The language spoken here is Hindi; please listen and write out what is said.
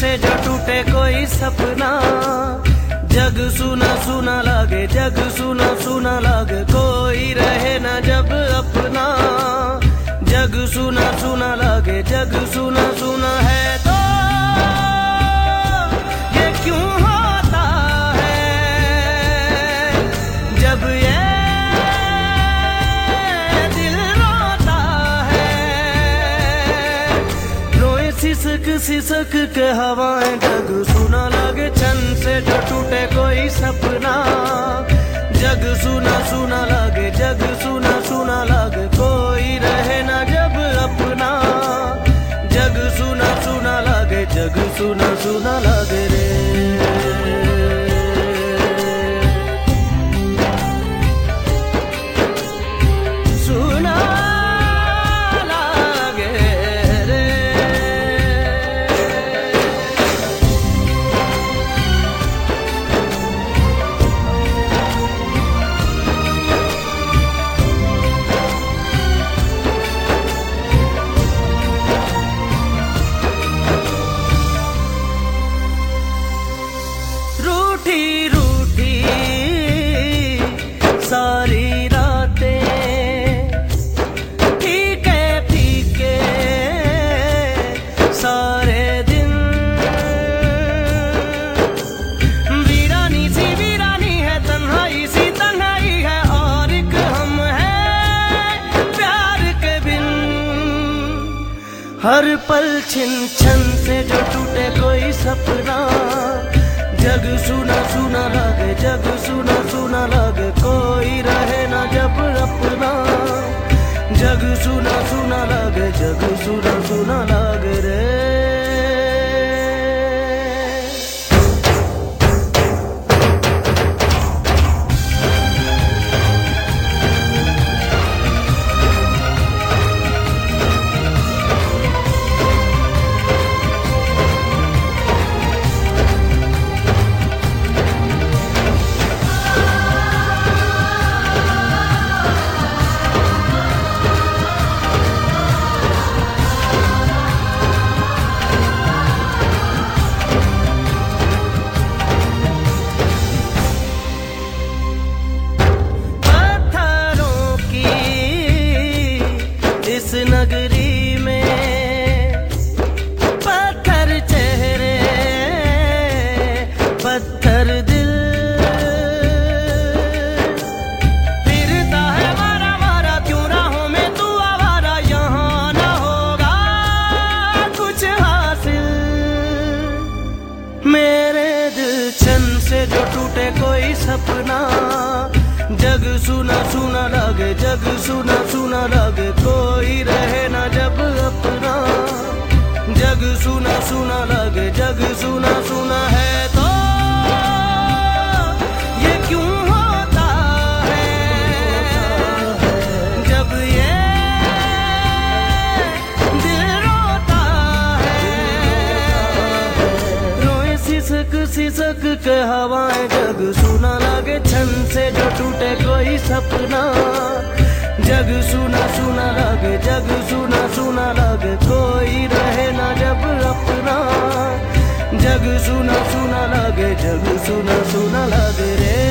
से जो टूटे कोई सपना। जग सुना सुना लागे, जग सुना सुना लागे, कोई रहे ना जब अपना। जग सुना सुना लागे, जग सुना सुना है तो। ये क्यों सिसक के हवाएँ जग सुना लगे, चंद से जो टूटे कोई सपना। जग सुना सुना लगे, जग सुना सुना लगे, कोई रहे ना जब अपना। जग सुना सुना लगे, जग सुना सुना लगे हर पल छिन छन से जो टूटे कोई सपना। जग सुना सुना लगे, जग सुना सुना लगे, कोई रहे ना जब अपना। जग सुना सुना लगे, जग सुना सुना लगे सुना सुना लगे, जग सुना सुना लगे, कोई रहे ना जब अपना। जग सुना सुना लगे, जग सुना सुना है सिसक के हवाएँ जग सुना लगे, छन से जो टूटे कोई सपना। जग सुना सुना लागे, जग सुना सुना लागे, कोई रहे ना जब अपना। जग सुना सुना लागे, जग सुना सुना लागे रे।